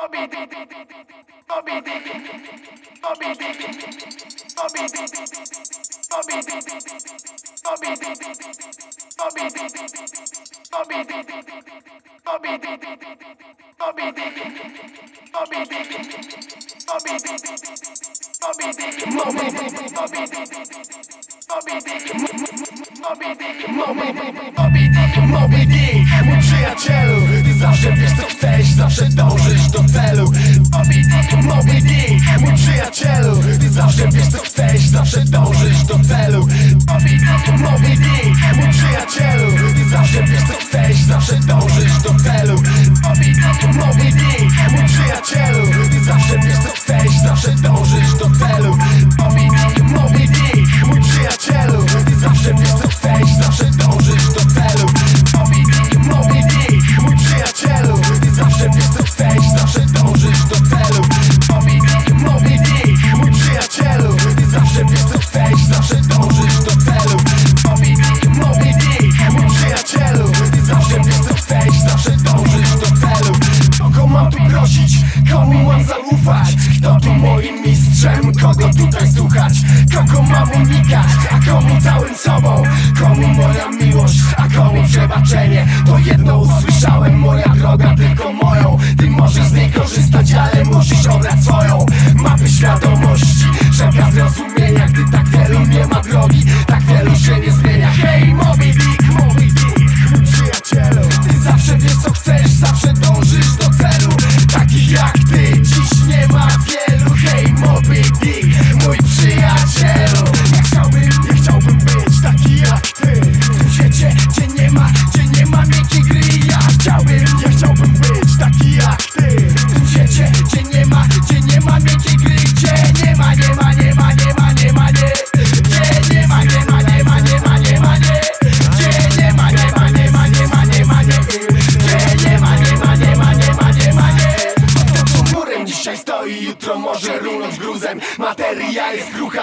Moby Dick, mój przyjacielu, ty zawsze wiesz co chcesz zawsze wiesz co chcesz Zawsze dążysz do celu. Obi, nowy dzień, mój przyjacielu. Ty zawsze wiesz co chcesz Zawsze dążysz to jedno z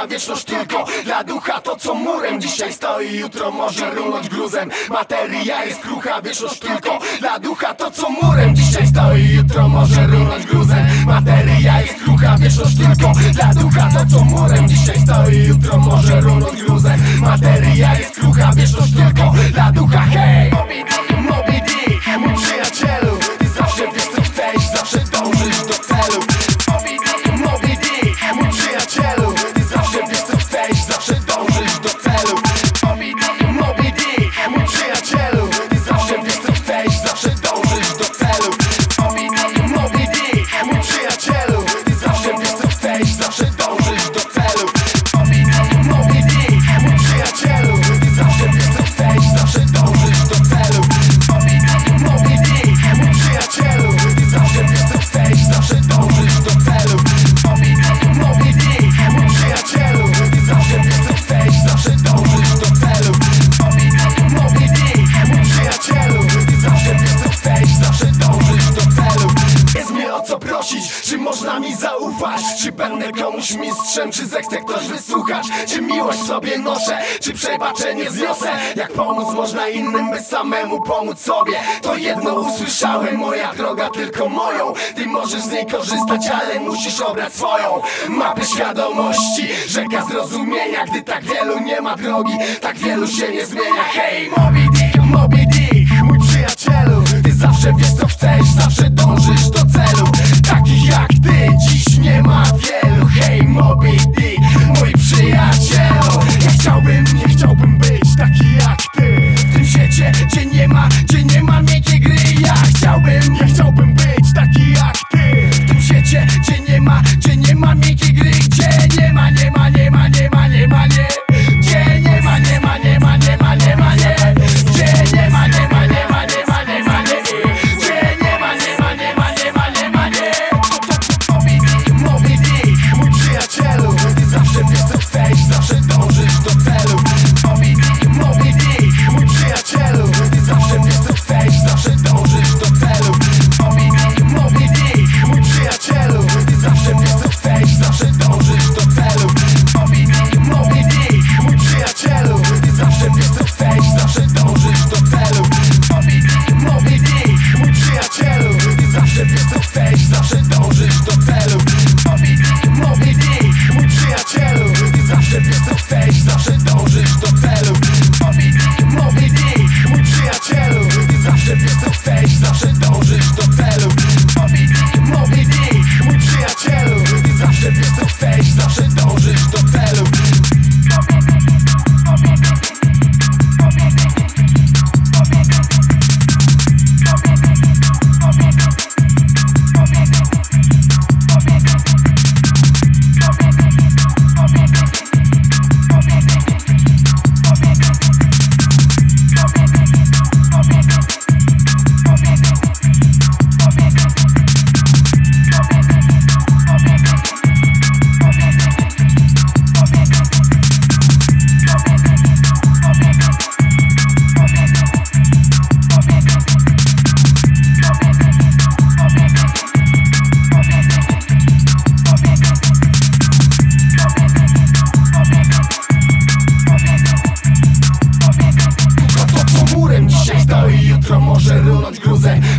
na wieczność tylko Dla ducha to co murem dzisiaj stoi. Jutro może runąć gruzem. Materia jest krucha, wieczność tylko Dla ducha to co murem dzisiaj stoi. Jutro może runąć gruzem. Materia jest krucha, wieczność tylko Dla ducha to co murem dzisiaj stoi. Jutro może runąć gruzem. Materia jest krucha, wieczność tylko komuś mistrzem Czy zechce ktoś wysłuchać? Czy miłość sobie noszę? Czy przebaczenie zniosę? Jak pomóc można innym, by samemu pomóc sobie? To jedno usłyszałem, moja droga tylko moją Ty możesz z niej korzystać, ale musisz obrać swoją Mapę świadomości, rzeka zrozumienia Gdy tak wielu nie ma drogi, tak wielu się nie zmienia Hej, Moby Dick! Zawsze wiesz co chcesz, zawsze dążysz do celu. Takich jak ty dziś nie ma wielu. Hej Moby Dick.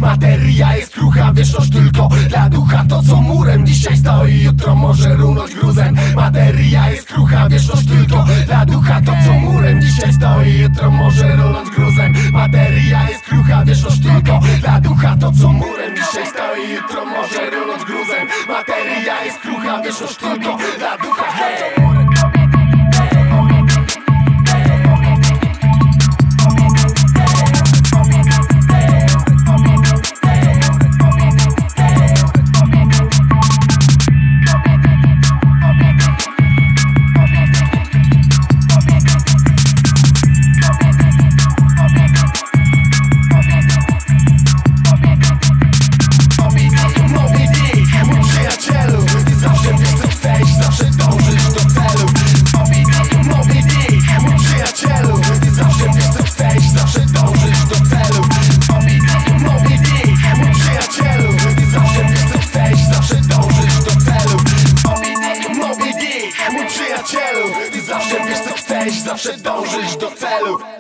Materia jest krucha, wieczność tylko dla ducha To co murem dzisiaj stoi, jutro może runąć gruzem. Materia jest krucha, wieczność tylko dla ducha To co murem dzisiaj stoi, jutro może runąć gruzem. Materia jest krucha, wieczność tylko dla ducha To co murem dzisiaj stoi, jutro może runąć gruzem. Materia jest krucha, wieczność tylko dla ducha. Hey! Dick,